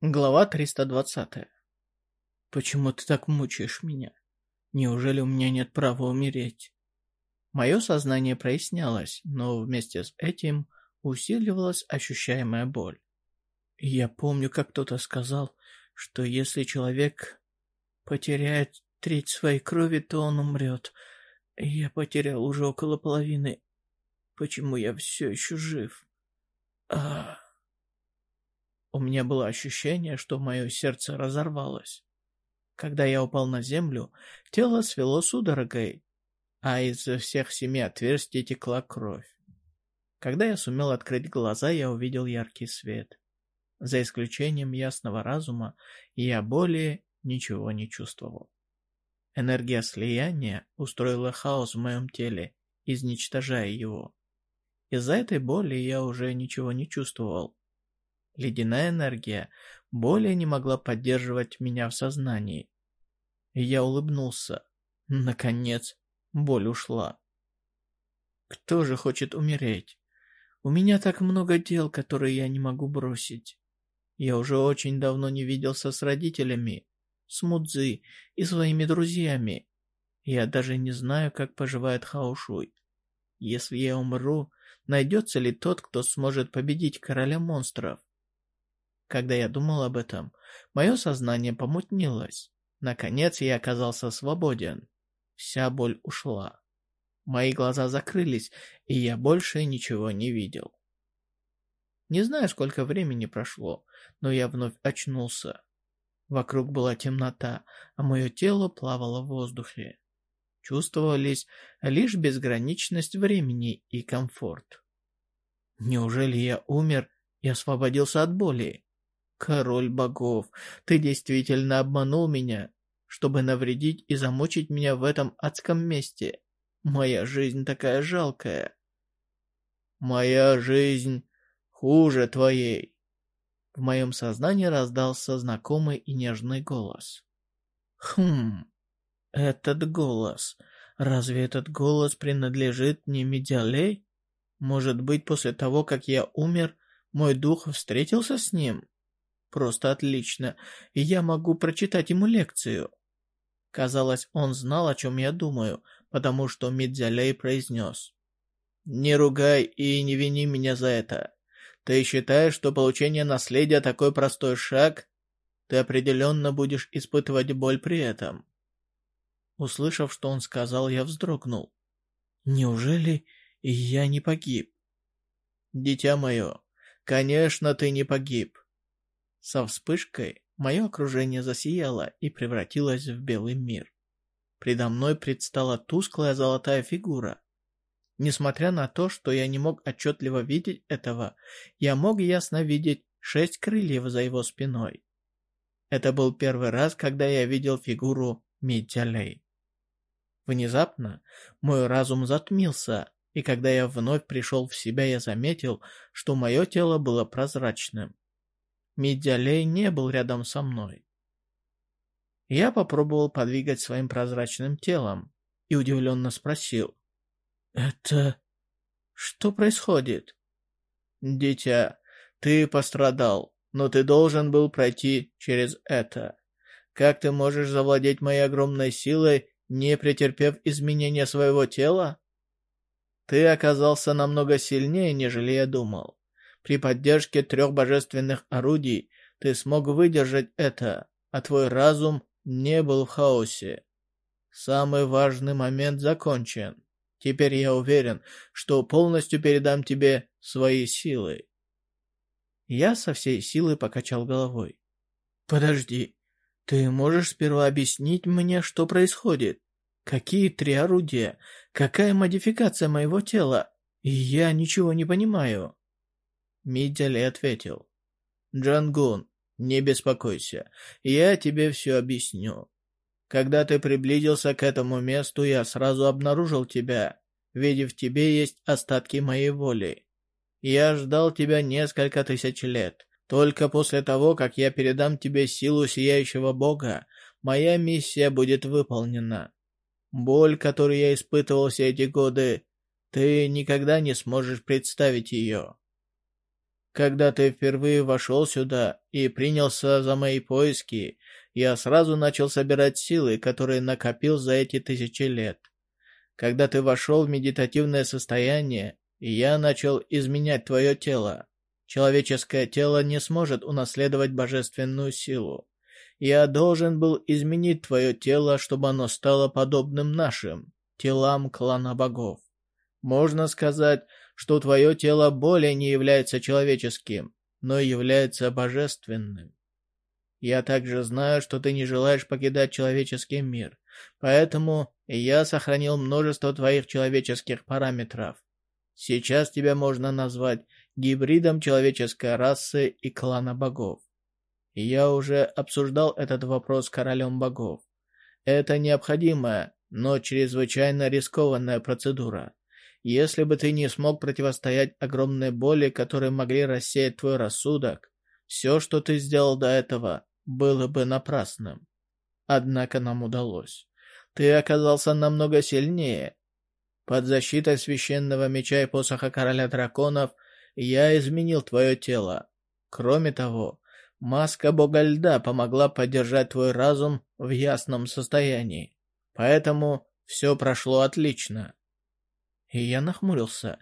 Глава 320. Почему ты так мучаешь меня? Неужели у меня нет права умереть? Мое сознание прояснялось, но вместе с этим усиливалась ощущаемая боль. Я помню, как кто-то сказал, что если человек потеряет треть своей крови, то он умрет. Я потерял уже около половины. Почему я все еще жив? Ах... У меня было ощущение, что мое сердце разорвалось. Когда я упал на землю, тело свело судорогой, а из всех семи отверстий текла кровь. Когда я сумел открыть глаза, я увидел яркий свет. За исключением ясного разума, я более ничего не чувствовал. Энергия слияния устроила хаос в моем теле, изничтожая его. Из-за этой боли я уже ничего не чувствовал, Ледяная энергия более не могла поддерживать меня в сознании. я улыбнулся. Наконец, боль ушла. Кто же хочет умереть? У меня так много дел, которые я не могу бросить. Я уже очень давно не виделся с родителями, с Мудзи и своими друзьями. Я даже не знаю, как поживает Хаошуй. Если я умру, найдется ли тот, кто сможет победить короля монстров? Когда я думал об этом, мое сознание помутнилось. Наконец я оказался свободен. Вся боль ушла. Мои глаза закрылись, и я больше ничего не видел. Не знаю, сколько времени прошло, но я вновь очнулся. Вокруг была темнота, а мое тело плавало в воздухе. Чувствовались лишь безграничность времени и комфорт. Неужели я умер и освободился от боли? Король богов, ты действительно обманул меня, чтобы навредить и замучить меня в этом адском месте. Моя жизнь такая жалкая. Моя жизнь хуже твоей. В моем сознании раздался знакомый и нежный голос. Хм, этот голос. Разве этот голос принадлежит не Медиалей? Может быть, после того, как я умер, мой дух встретился с ним? Просто отлично, и я могу прочитать ему лекцию. Казалось, он знал, о чем я думаю, потому что Мидзялей произнес. «Не ругай и не вини меня за это. Ты считаешь, что получение наследия такой простой шаг? Ты определенно будешь испытывать боль при этом». Услышав, что он сказал, я вздрогнул. «Неужели я не погиб?» «Дитя мое, конечно, ты не погиб. Со вспышкой мое окружение засияло и превратилось в белый мир. Предо мной предстала тусклая золотая фигура. Несмотря на то, что я не мог отчетливо видеть этого, я мог ясно видеть шесть крыльев за его спиной. Это был первый раз, когда я видел фигуру Митялей. Внезапно мой разум затмился, и когда я вновь пришел в себя, я заметил, что мое тело было прозрачным. Медиалей не был рядом со мной. Я попробовал подвигать своим прозрачным телом и удивленно спросил. «Это... что происходит?» «Дитя, ты пострадал, но ты должен был пройти через это. Как ты можешь завладеть моей огромной силой, не претерпев изменения своего тела?» «Ты оказался намного сильнее, нежели я думал. При поддержке трех божественных орудий ты смог выдержать это, а твой разум не был в хаосе. Самый важный момент закончен. Теперь я уверен, что полностью передам тебе свои силы. Я со всей силы покачал головой. Подожди, ты можешь сперва объяснить мне, что происходит? Какие три орудия? Какая модификация моего тела? я ничего не понимаю. Миддели ответил. «Джангун, не беспокойся, я тебе все объясню. Когда ты приблизился к этому месту, я сразу обнаружил тебя, ведь в тебе есть остатки моей воли. Я ждал тебя несколько тысяч лет. Только после того, как я передам тебе силу Сияющего Бога, моя миссия будет выполнена. Боль, которую я испытывал все эти годы, ты никогда не сможешь представить ее. Когда ты впервые вошел сюда и принялся за мои поиски, я сразу начал собирать силы, которые накопил за эти тысячи лет. Когда ты вошел в медитативное состояние, я начал изменять твое тело. Человеческое тело не сможет унаследовать божественную силу. Я должен был изменить твое тело, чтобы оно стало подобным нашим, телам клана богов. Можно сказать, что твое тело более не является человеческим, но является божественным. Я также знаю, что ты не желаешь покидать человеческий мир, поэтому я сохранил множество твоих человеческих параметров. Сейчас тебя можно назвать гибридом человеческой расы и клана богов. Я уже обсуждал этот вопрос с королем богов. Это необходимая, но чрезвычайно рискованная процедура. Если бы ты не смог противостоять огромной боли, которые могли рассеять твой рассудок, все, что ты сделал до этого, было бы напрасным. Однако нам удалось. Ты оказался намного сильнее. Под защитой священного меча и посоха короля драконов я изменил твое тело. Кроме того, маска бога льда помогла поддержать твой разум в ясном состоянии. Поэтому все прошло отлично. И я нахмурился.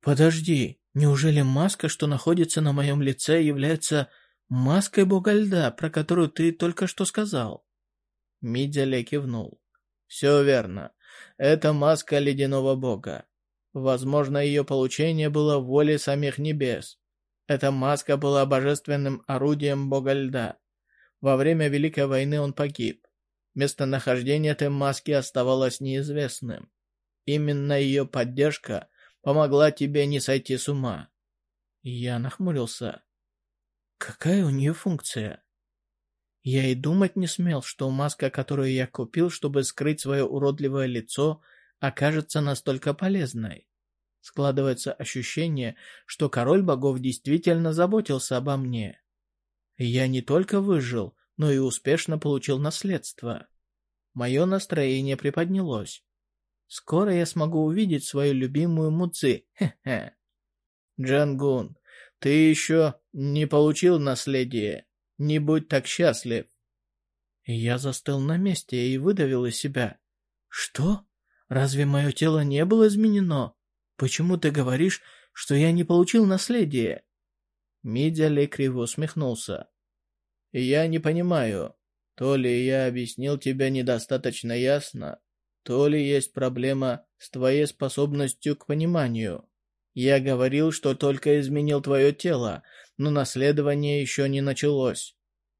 «Подожди, неужели маска, что находится на моем лице, является маской бога льда, про которую ты только что сказал?» Мидзеле кивнул. «Все верно. Это маска ледяного бога. Возможно, ее получение было в воле самих небес. Эта маска была божественным орудием бога льда. Во время Великой войны он погиб. Местонахождение этой маски оставалось неизвестным. Именно ее поддержка помогла тебе не сойти с ума. Я нахмурился. Какая у нее функция? Я и думать не смел, что маска, которую я купил, чтобы скрыть свое уродливое лицо, окажется настолько полезной. Складывается ощущение, что король богов действительно заботился обо мне. Я не только выжил, но и успешно получил наследство. Мое настроение приподнялось. Скоро я смогу увидеть свою любимую Муци. Хе-хе. Джангун, ты еще не получил наследие. Не будь так счастлив. Я застыл на месте и выдавил из себя. Что? Разве мое тело не было изменено? Почему ты говоришь, что я не получил наследие? Мидяли криво усмехнулся. Я не понимаю. То ли я объяснил тебя недостаточно ясно, то ли есть проблема с твоей способностью к пониманию. Я говорил, что только изменил твое тело, но наследование еще не началось.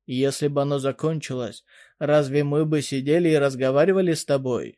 Если бы оно закончилось, разве мы бы сидели и разговаривали с тобой?